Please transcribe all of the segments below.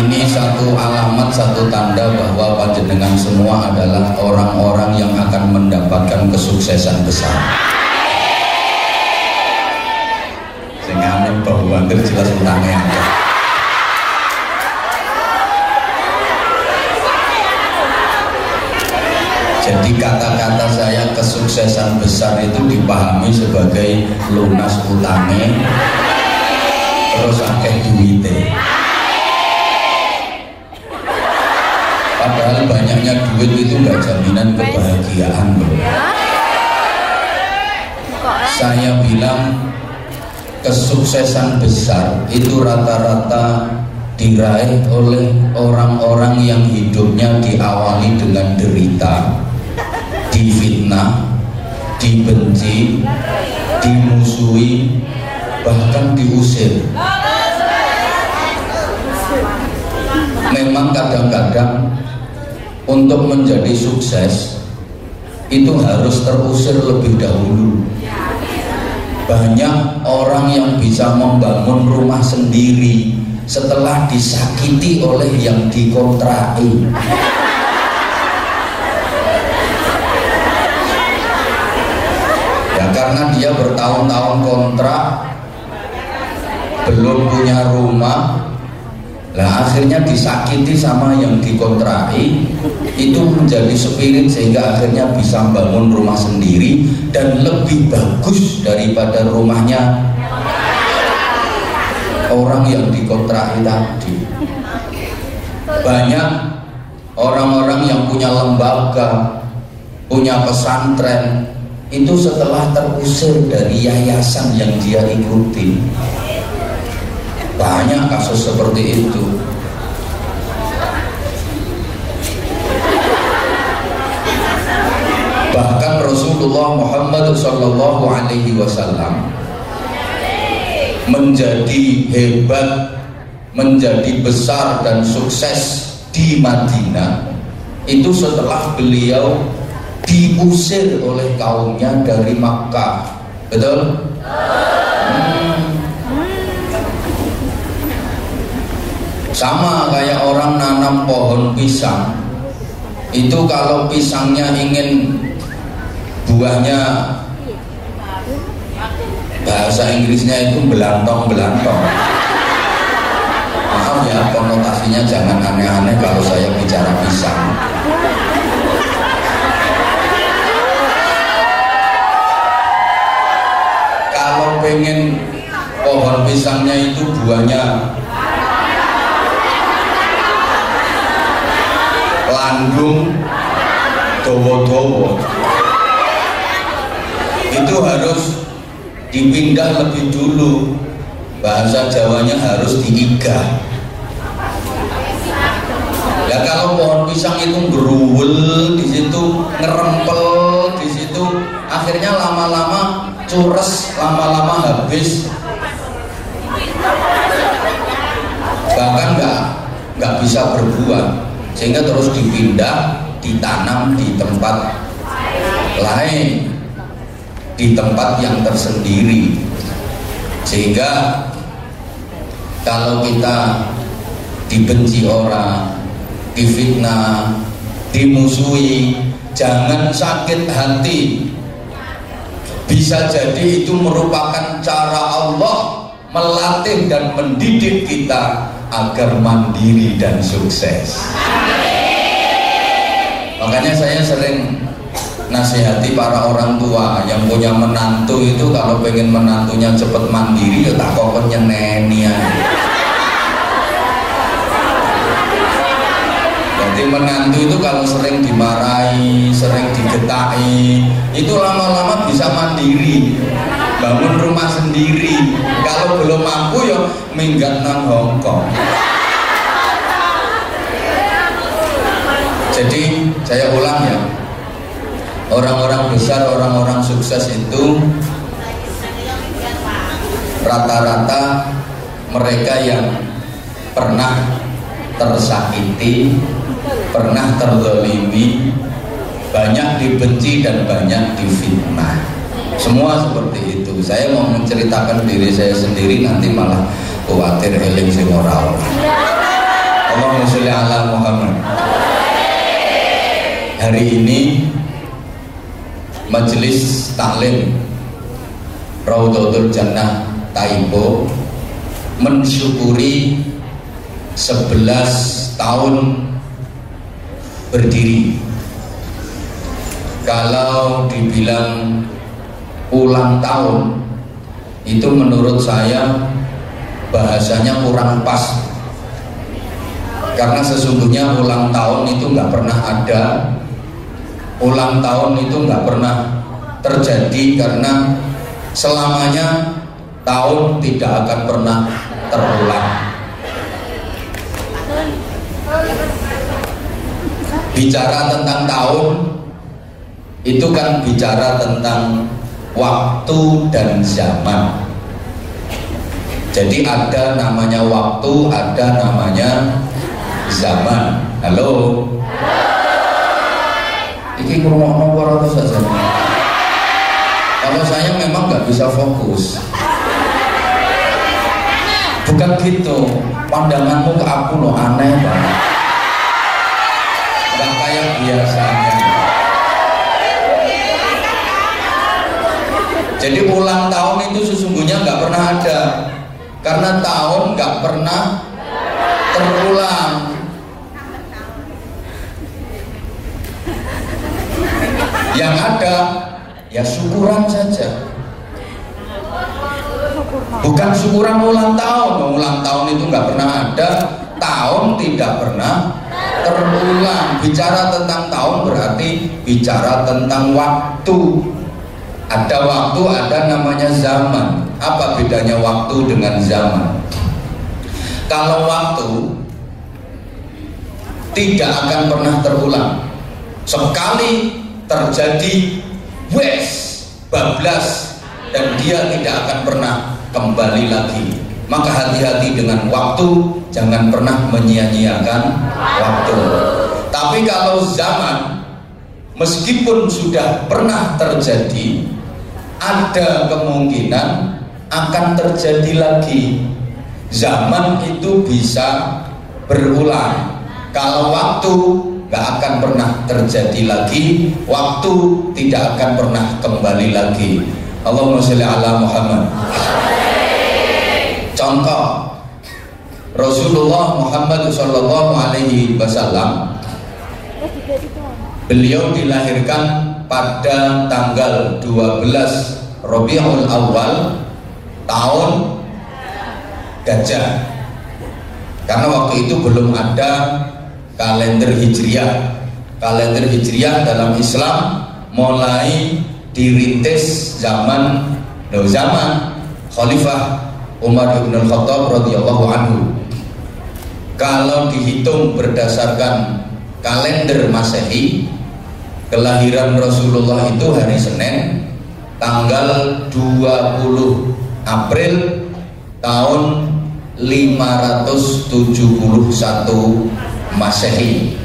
ini satu alamat, satu tanda bahwa panjenengan semua adalah orang-orang yang akan mendapatkan kesuksesan besar. Sehingga bahwa jelas utangnya. Jadi kata-kata saya kesuksesan besar itu dipahami sebagai lunas utangnya terus akeh duitnya Padahal banyaknya duit itu nggak jaminan kebahagiaan loh. Saya bilang kesuksesan besar itu rata-rata diraih oleh orang-orang yang hidupnya diawali dengan derita, difitnah, dibenci, dimusuhi, bahkan diusir. Memang kadang-kadang untuk menjadi sukses itu harus terusir lebih dahulu. Banyak orang yang bisa membangun rumah sendiri setelah disakiti oleh yang dikontrai ya karena dia bertahun-tahun kontrak belum punya rumah Nah akhirnya disakiti sama yang dikontrai itu menjadi spirit sehingga akhirnya bisa bangun rumah sendiri dan lebih bagus daripada rumahnya orang yang dikontrai tadi. Banyak orang-orang yang punya lembaga, punya pesantren itu setelah terusir dari yayasan yang dia ikuti banyak kasus seperti itu. Bahkan Rasulullah Muhammad Sallallahu Alaihi Wasallam menjadi hebat, menjadi besar dan sukses di Madinah itu setelah beliau diusir oleh kaumnya dari Makkah. Betul? Sama kayak orang nanam pohon pisang. Itu kalau pisangnya ingin buahnya bahasa Inggrisnya itu belantong-belantong. Maaf ya konotasinya jangan aneh-aneh kalau saya bicara pisang. Kalau pengen pohon pisangnya itu buahnya Bandung dowo-dowo itu harus dipindah lebih dulu. Bahasa Jawanya harus diiga ya kalau pohon pisang itu beruwel di situ ngerempel di situ akhirnya lama-lama cures lama-lama habis. Bahkan nggak nggak bisa berbuah sehingga terus dipindah ditanam di tempat lain. Di tempat yang tersendiri. Sehingga kalau kita dibenci orang difitnah dimusuhi jangan sakit hati. Bisa jadi itu merupakan cara Allah melatih dan mendidik kita agar mandiri dan sukses makanya saya sering nasihati para orang tua yang punya menantu itu kalau pengen menantunya cepat mandiri ya tak kok nyeneni jadi menantu itu kalau sering dimarahi sering digetai itu lama-lama bisa mandiri bangun rumah sendiri. Kalau belum mampu ya minggat nang Hongkong. Jadi saya ulang ya. Orang-orang besar orang-orang sukses itu rata-rata mereka yang pernah tersakiti pernah terzalimi banyak dibenci dan banyak difitnah. Semua seperti itu. Saya mau menceritakan diri saya sendiri nanti malah khawatir eling sing ora hari ini majelis taklim Raudatul Jannah Taibo mensyukuri 11 tahun berdiri. Kalau dibilang ulang tahun itu menurut saya bahasanya kurang pas karena sesungguhnya ulang tahun itu nggak pernah ada. Ulang tahun itu nggak pernah terjadi karena selamanya tahun tidak akan pernah terulang. Bicara tentang tahun itu kan bicara tentang waktu dan zaman. Jadi ada namanya waktu ada namanya zaman. Halo? Ini ngomong nomor atau saja kalau saya memang nggak bisa fokus. Bukan gitu. Pandanganmu ke aku loh aneh banget nggak kayak biasanya. Jadi ulang tahun itu sesungguhnya nggak pernah ada. Karena tahun nggak pernah terulang yang ada ya syukuran saja. Bukan syukuran ulang tahun. Ulang tahun itu nggak pernah ada. Tahun tidak pernah terulang. Bicara tentang tahun berarti bicara tentang waktu. Ada waktu ada namanya zaman. Apa bedanya waktu dengan zaman? Kalau waktu tidak akan pernah terulang. Sekali terjadi wes bablas dan dia tidak akan pernah kembali lagi. Maka hati-hati dengan waktu jangan pernah menyia-nyiakan waktu. Tapi kalau zaman meskipun sudah pernah terjadi ada kemungkinan akan terjadi lagi. Zaman itu bisa berulang. Kalau waktu gak akan pernah terjadi lagi. Waktu tidak akan pernah kembali lagi. Allahumma sholli ala Muhammad. Contoh. Rasulullah Muhammad Sallallahu Alaihi Wasallam beliau dilahirkan pada tanggal 12 Rabiul Awal tahun gajah karena waktu itu belum ada kalender hijriah. Kalender hijriah dalam Islam mulai dirintis zaman no zaman Khalifah Umar bin Khattab radhiyallahu anhu. Kalau dihitung berdasarkan kalender Masehi kelahiran Rasulullah itu hari Senin tanggal 20 April tahun 571 Masehi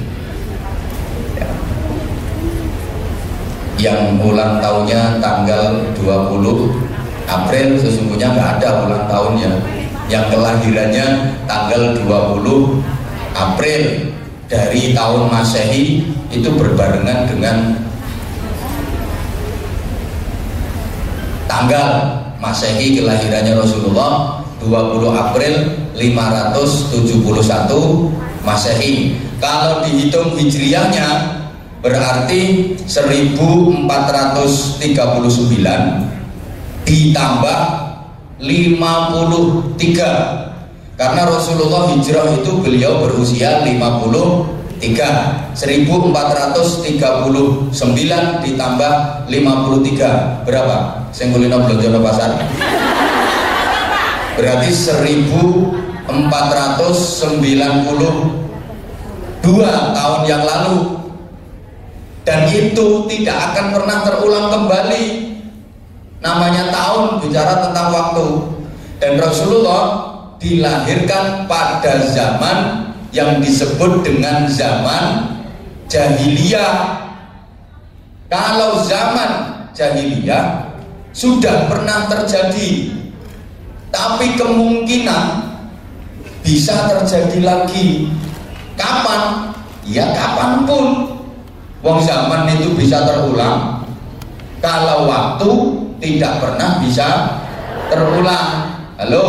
ya. yang ulang tahunnya tanggal 20 April sesungguhnya nggak ada ulang tahunnya yang kelahirannya tanggal 20 April dari tahun Masehi itu berbarengan dengan tanggal Masehi kelahirannya Rasulullah 20 April 571 Masehi. Kalau dihitung hijriahnya berarti 1439 ditambah 53 karena Rasulullah hijrah itu beliau berusia 53 1439 ditambah 53 berapa? Senggulino belum pasar berarti 1492 tahun yang lalu. Dan itu tidak akan pernah terulang kembali. Namanya tahun bicara tentang waktu. Dan Rasulullah dilahirkan pada zaman yang disebut dengan zaman jahiliyah. Kalau zaman jahiliyah sudah pernah terjadi tapi kemungkinan bisa terjadi lagi. Kapan? Ya kapan pun. Wong zaman itu bisa terulang. Kalau waktu tidak pernah bisa terulang. Halo